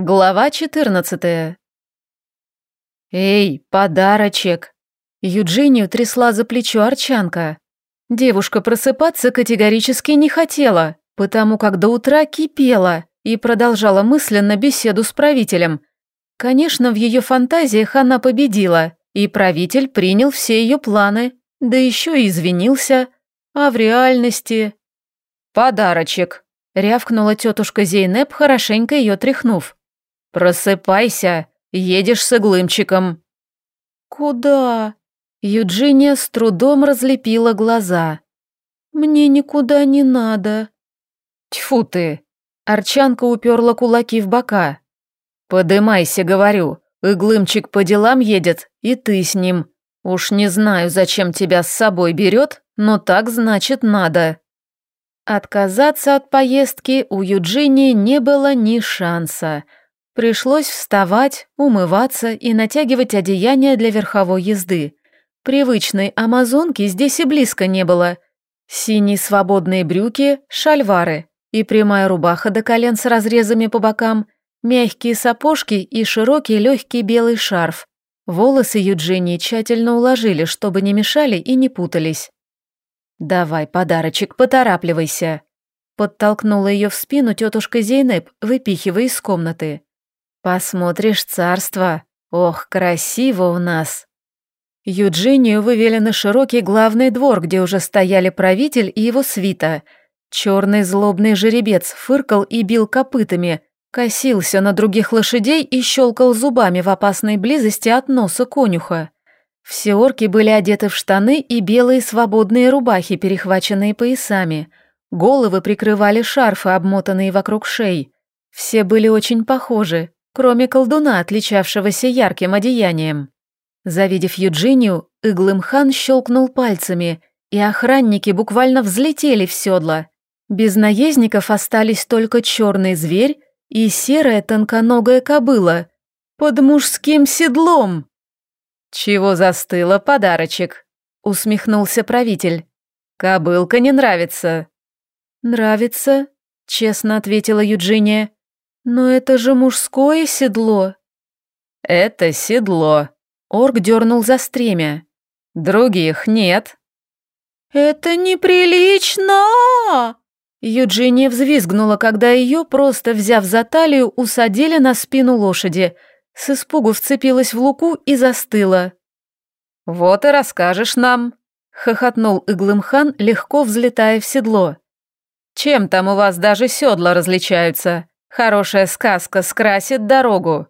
Глава 14 «Эй, подарочек!» Юджинию трясла за плечо Арчанка. Девушка просыпаться категорически не хотела, потому как до утра кипела и продолжала мысленно беседу с правителем. Конечно, в ее фантазиях она победила, и правитель принял все ее планы, да еще и извинился. А в реальности... «Подарочек!» — рявкнула тетушка Зейнеп, хорошенько ее тряхнув. «Просыпайся, едешь с иглымчиком». «Куда?» Юджиния с трудом разлепила глаза. «Мне никуда не надо». «Тьфу ты!» Арчанка уперла кулаки в бока. «Подымайся, говорю. Иглымчик по делам едет, и ты с ним. Уж не знаю, зачем тебя с собой берет, но так значит надо». Отказаться от поездки у Юджинии не было ни шанса – Пришлось вставать, умываться и натягивать одеяние для верховой езды. Привычной амазонки здесь и близко не было. Синие свободные брюки, шальвары и прямая рубаха до колен с разрезами по бокам, мягкие сапожки и широкий легкий белый шарф. Волосы Юджинии тщательно уложили, чтобы не мешали и не путались. «Давай, подарочек, поторапливайся», — подтолкнула ее в спину тетушка Зейнеп, выпихивая из комнаты. «Посмотришь царство. Ох, красиво у нас!» Юджинию вывели на широкий главный двор, где уже стояли правитель и его свита. Черный злобный жеребец фыркал и бил копытами, косился на других лошадей и щелкал зубами в опасной близости от носа конюха. Все орки были одеты в штаны и белые свободные рубахи, перехваченные поясами. Головы прикрывали шарфы, обмотанные вокруг шеи. Все были очень похожи, кроме колдуна, отличавшегося ярким одеянием. Завидев Юджинию, Иглымхан щелкнул пальцами, и охранники буквально взлетели в седло. Без наездников остались только черный зверь и серая тонконогая кобыла под мужским седлом. «Чего застыло, подарочек?» — усмехнулся правитель. «Кобылка не нравится». «Нравится», — честно ответила Юджиния. «Но это же мужское седло!» «Это седло!» Орк дернул за стремя. «Других нет!» «Это неприлично!» Юджиния взвизгнула, когда ее, просто взяв за талию, усадили на спину лошади. С испугу вцепилась в луку и застыла. «Вот и расскажешь нам», — хохотнул Иглымхан, легко взлетая в седло. «Чем там у вас даже седла различаются?» Хорошая сказка скрасит дорогу».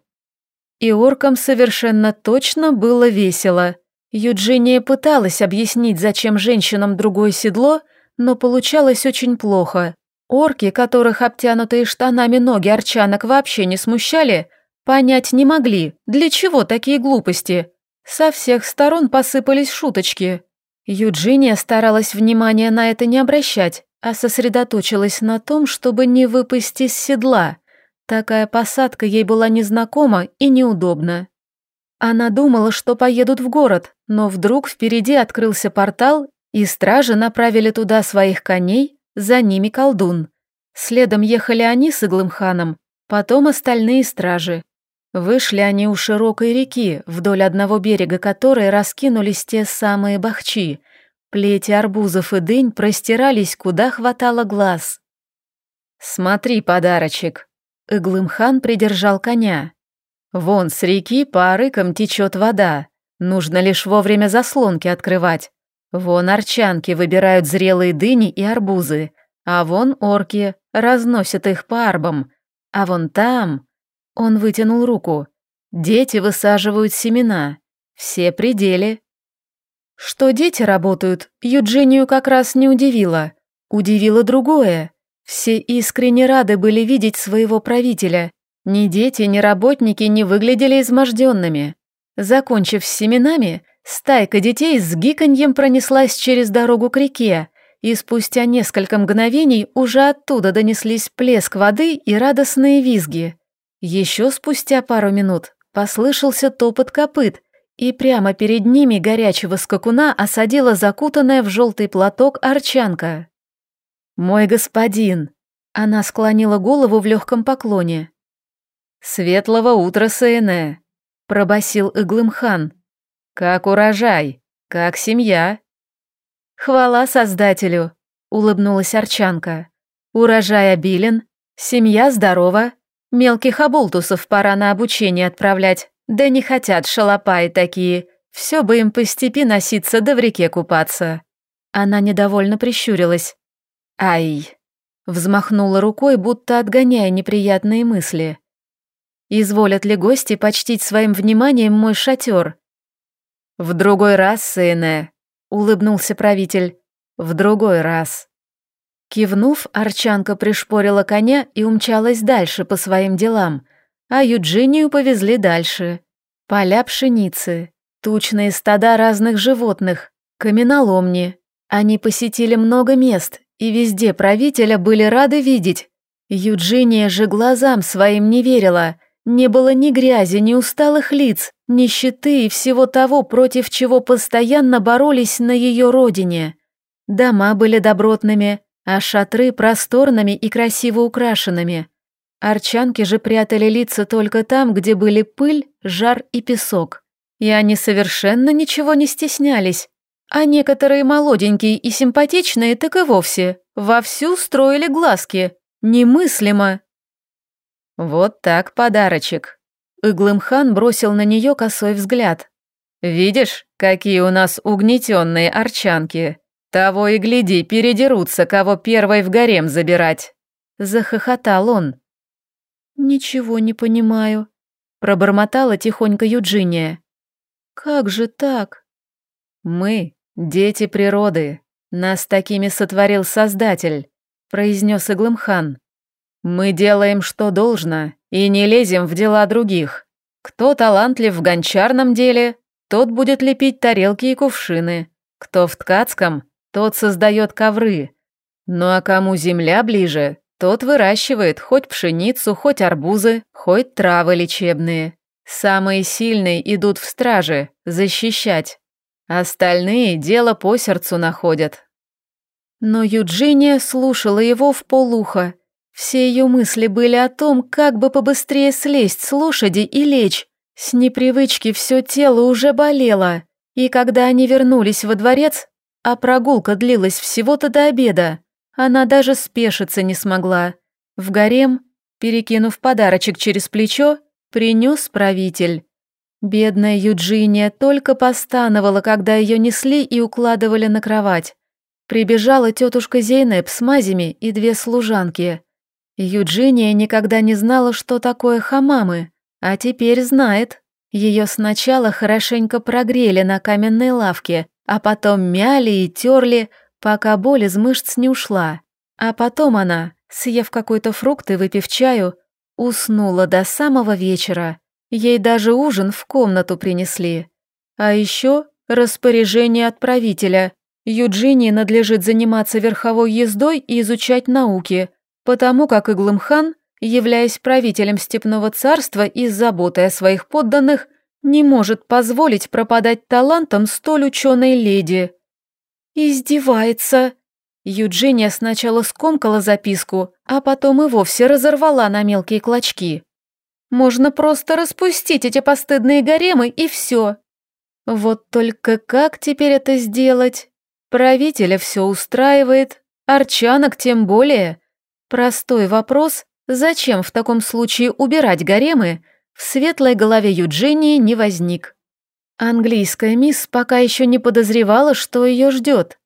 И оркам совершенно точно было весело. Юджиния пыталась объяснить, зачем женщинам другое седло, но получалось очень плохо. Орки, которых обтянутые штанами ноги арчанок вообще не смущали, понять не могли, для чего такие глупости. Со всех сторон посыпались шуточки. Юджиния старалась внимания на это не обращать, а сосредоточилась на том, чтобы не выпасть из седла. Такая посадка ей была незнакома и неудобна. Она думала, что поедут в город, но вдруг впереди открылся портал, и стражи направили туда своих коней, за ними колдун. Следом ехали они с Иглымханом, потом остальные стражи. Вышли они у широкой реки, вдоль одного берега которой раскинулись те самые бахчи, Плети арбузов и дынь простирались, куда хватало глаз. «Смотри, подарочек!» Иглымхан придержал коня. «Вон с реки по арыкам течет вода. Нужно лишь вовремя заслонки открывать. Вон арчанки выбирают зрелые дыни и арбузы, а вон орки разносят их по арбам. А вон там...» Он вытянул руку. «Дети высаживают семена. Все пределе, что дети работают, Юджинию как раз не удивило. Удивило другое. Все искренне рады были видеть своего правителя. Ни дети, ни работники не выглядели изможденными. Закончив с семенами, стайка детей с гиканьем пронеслась через дорогу к реке, и спустя несколько мгновений уже оттуда донеслись плеск воды и радостные визги. Еще спустя пару минут послышался топот копыт, и прямо перед ними горячего скакуна осадила закутанная в желтый платок арчанка. «Мой господин!» Она склонила голову в легком поклоне. «Светлого утра, Сейне!» — пробасил Иглымхан. «Как урожай? Как семья?» «Хвала Создателю!» — улыбнулась Арчанка. «Урожай обилен, семья здорова, мелких оболтусов пора на обучение отправлять, да не хотят шалопаи такие, все бы им по степи носиться да в реке купаться». Она недовольно прищурилась. «Ай!» Взмахнула рукой, будто отгоняя неприятные мысли. «Изволят ли гости почтить своим вниманием мой шатер?» «В другой раз, сыне», — улыбнулся правитель. «В другой раз». Кивнув, Арчанка пришпорила коня и умчалась дальше по своим делам, а Юджинию повезли дальше. Поля пшеницы, тучные стада разных животных, каменоломни. Они посетили много мест, и везде правителя были рады видеть. Юджиния же глазам своим не верила. Не было ни грязи, ни усталых лиц, ни щиты и всего того, против чего постоянно боролись на ее родине. Дома были добротными, а шатры просторными и красиво украшенными. Арчанки же прятали лица только там, где были пыль, жар и песок. И они совершенно ничего не стеснялись, а некоторые молоденькие и симпатичные так и вовсе вовсю строили глазки. Немыслимо. Вот так подарочек. Иглымхан бросил на нее косой взгляд. Видишь, какие у нас угнетенные арчанки. Того и гляди, передерутся, кого первой в гарем забирать. Захохотал он. «Ничего не понимаю», — пробормотала тихонько Юджиния. «Как же так?» «Мы «Дети природы, нас такими сотворил Создатель», — произнес Иглымхан. «Мы делаем, что должно, и не лезем в дела других. Кто талантлив в гончарном деле, тот будет лепить тарелки и кувшины. Кто в ткацком, тот создает ковры. Ну а кому земля ближе, тот выращивает хоть пшеницу, хоть арбузы, хоть травы лечебные. Самые сильные идут в страже, защищать. Остальные дело по сердцу находят. Но Юджиния слушала его в полухо. Все ее мысли были о том, как бы побыстрее слезть с лошади и лечь. С непривычки все тело уже болело. И когда они вернулись во дворец, а прогулка длилась всего-то до обеда, она даже спешиться не смогла. В гарем, перекинув подарочек через плечо, принес правитель. Бедная Юджиния только постановала, когда ее несли и укладывали на кровать. Прибежала тетушка Зейнеп с мазями и две служанки. Юджиния никогда не знала, что такое хамамы, а теперь знает. Ее сначала хорошенько прогрели на каменной лавке, а потом мяли и терли, пока боль из мышц не ушла. А потом она, съев какой-то фрукт и выпив чаю, уснула до самого вечера. Ей даже ужин в комнату принесли. А еще распоряжение отправителя. Юджинии надлежит заниматься верховой ездой и изучать науки, потому как Иглымхан, являясь правителем Степного царства и заботой о своих подданных, не может позволить пропадать талантом столь ученой леди. «Издевается!» Юджиния сначала скомкала записку, а потом и вовсе разорвала на мелкие клочки. Можно просто распустить эти постыдные гаремы и все. Вот только как теперь это сделать? Правителя все устраивает, арчанок тем более. Простой вопрос, зачем в таком случае убирать гаремы, в светлой голове Юджинии не возник. Английская мисс пока еще не подозревала, что ее ждет.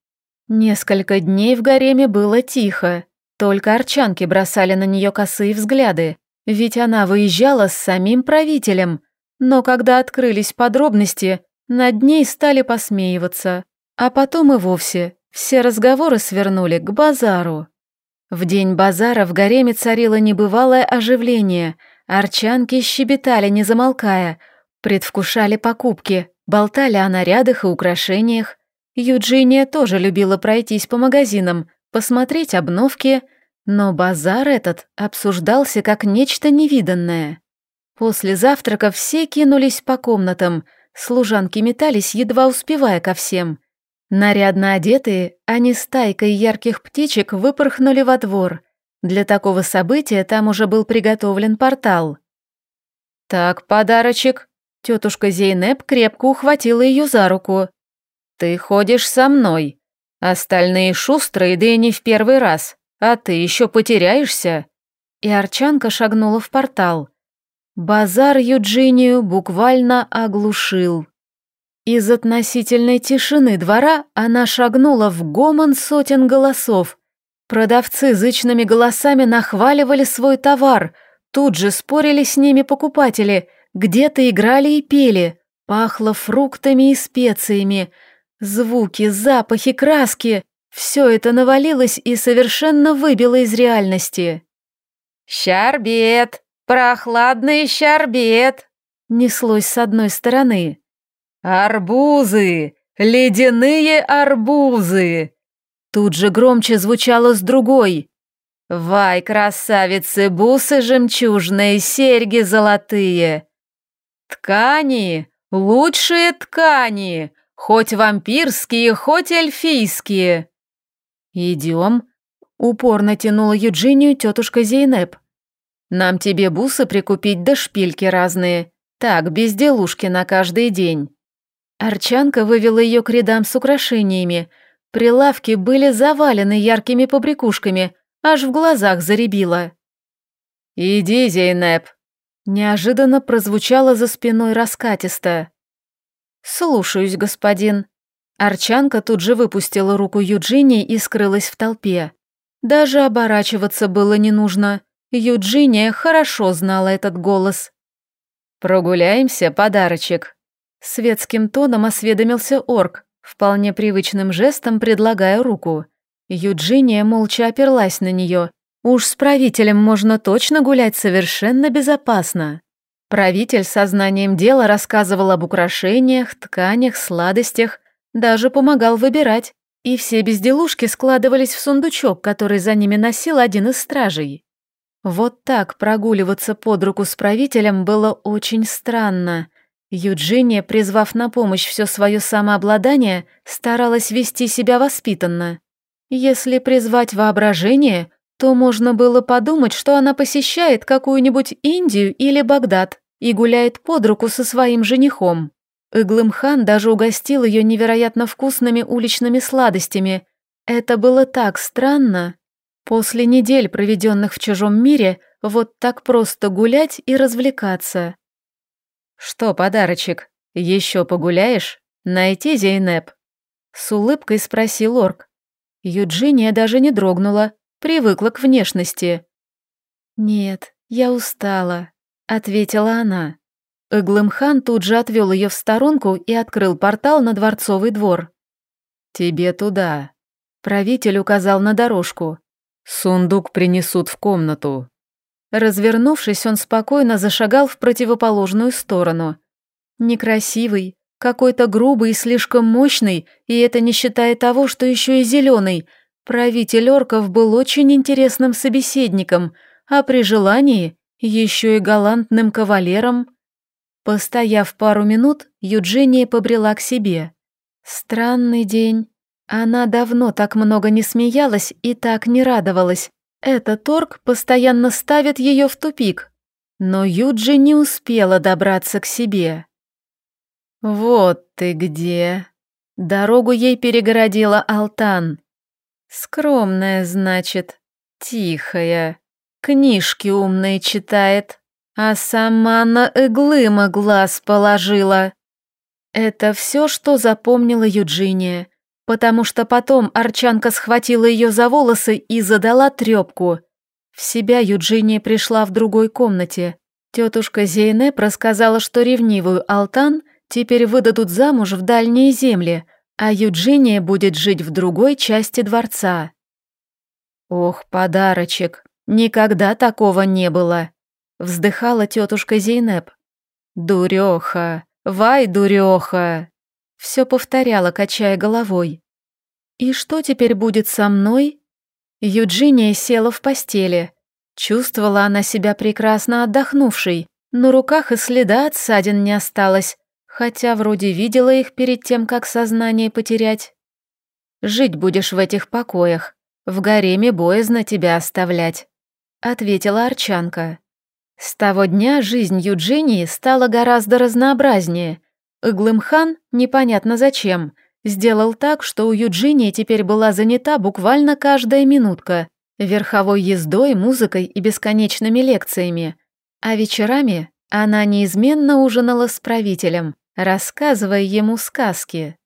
Несколько дней в гареме было тихо, только арчанки бросали на нее косые взгляды. Ведь она выезжала с самим правителем, но когда открылись подробности, над ней стали посмеиваться, а потом и вовсе все разговоры свернули к базару. В день базара в гареме царило небывалое оживление, арчанки щебетали, не замолкая, предвкушали покупки, болтали о нарядах и украшениях. Юджиния тоже любила пройтись по магазинам, посмотреть обновки – но базар этот обсуждался как нечто невиданное. После завтрака все кинулись по комнатам, служанки метались, едва успевая ко всем. Нарядно одетые, они с тайкой ярких птичек выпорхнули во двор. Для такого события там уже был приготовлен портал. «Так, подарочек». Тетушка Зейнеп крепко ухватила ее за руку. «Ты ходишь со мной. Остальные шустрые, да и не в первый раз. А ты еще потеряешься?» И Арчанка шагнула в портал. Базар Юджинию буквально оглушил. Из относительной тишины двора она шагнула в гомон сотен голосов. Продавцы зычными голосами нахваливали свой товар, тут же спорили с ними покупатели, где-то играли и пели, пахло фруктами и специями. Звуки, запахи, краски — все это навалилось и совершенно выбило из реальности. «Щарбет! Прохладный щарбет!» — неслось с одной стороны. «Арбузы! Ледяные арбузы!» Тут же громче звучало с другой. «Вай, красавицы, бусы жемчужные, серьги золотые!» «Ткани! Лучшие ткани! Хоть вампирские, хоть эльфийские!» «Идем!» — упорно тянула Юджинию тетушка Зейнеп. «Нам тебе бусы прикупить да шпильки разные. Так, безделушки на каждый день». Арчанка вывела ее к рядам с украшениями. Прилавки были завалены яркими побрякушками, аж в глазах заребило. «Иди, Зейнеп!» Неожиданно прозвучало за спиной раскатисто. «Слушаюсь, господин». Арчанка тут же выпустила руку Юджини и скрылась в толпе. Даже оборачиваться было не нужно. Юджиния хорошо знала этот голос. «Прогуляемся, подарочек», Светским тоном осведомился орк, вполне привычным жестом предлагая руку. Юджиния молча оперлась на нее. Уж с правителем можно точно гулять совершенно безопасно. Правитель сознанием дела рассказывал об украшениях, тканях, сладостях, даже помогал выбирать, и все безделушки складывались в сундучок, который за ними носил один из стражей. Вот так прогуливаться под руку с правителем было очень странно. Юджиния, призвав на помощь все свое самообладание, старалась вести себя воспитанно. Если призвать воображение, то можно было подумать, что она посещает какую-нибудь Индию или Багдад и гуляет под руку со своим женихом. Иглымхан даже угостил ее невероятно вкусными уличными сладостями. Это было так странно. После недель, проведенных в чужом мире, вот так просто гулять и развлекаться. «Что, подарочек, еще погуляешь? Найти Зейнеп?» С улыбкой спросил орк. Юджиния даже не дрогнула, привыкла к внешности. «Нет, я устала», — ответила она. Эглымхан тут же отвел ее в сторонку и открыл портал на дворцовый двор. «Тебе туда», — правитель указал на дорожку. «Сундук принесут в комнату». Развернувшись, он спокойно зашагал в противоположную сторону. Некрасивый, какой-то грубый и слишком мощный, и это не считая того, что еще и зеленый. Правитель орков был очень интересным собеседником, а при желании еще и галантным кавалером. Постояв пару минут, Юджиния побрела к себе. Странный день. Она давно так много не смеялась и так не радовалась. Этот торг постоянно ставит ее в тупик, но Юджи не успела добраться к себе. «Вот ты где!» Дорогу ей перегородила Алтан. Скромная, значит, тихая, книжки умные читает, а сама на Эглыма глаз положила. Это все, что запомнила Юджиния потому что потом Арчанка схватила ее за волосы и задала трепку. В себя Юджиния пришла в другой комнате. Тетушка Зейнеп рассказала, что ревнивую Алтан теперь выдадут замуж в дальние земли, а Юджиния будет жить в другой части дворца. «Ох, подарочек, никогда такого не было!» — вздыхала тетушка Зейнеп. «Дуреха, вай, дуреха!» Все повторяла, качая головой. «И что теперь будет со мной?» Юджиния села в постели. Чувствовала она себя прекрасно отдохнувшей. На руках и следа от ссадин не осталось, хотя вроде видела их перед тем, как сознание потерять. «Жить будешь в этих покоях. В гареме боязно тебя оставлять», — ответила Арчанка. С того дня жизнь Юджинии стала гораздо разнообразнее. Иглымхан, непонятно зачем, сделал так, что у Юджинии теперь была занята буквально каждая минутка верховой ездой, музыкой и бесконечными лекциями. А вечерами она неизменно ужинала с правителем, рассказывая ему сказки.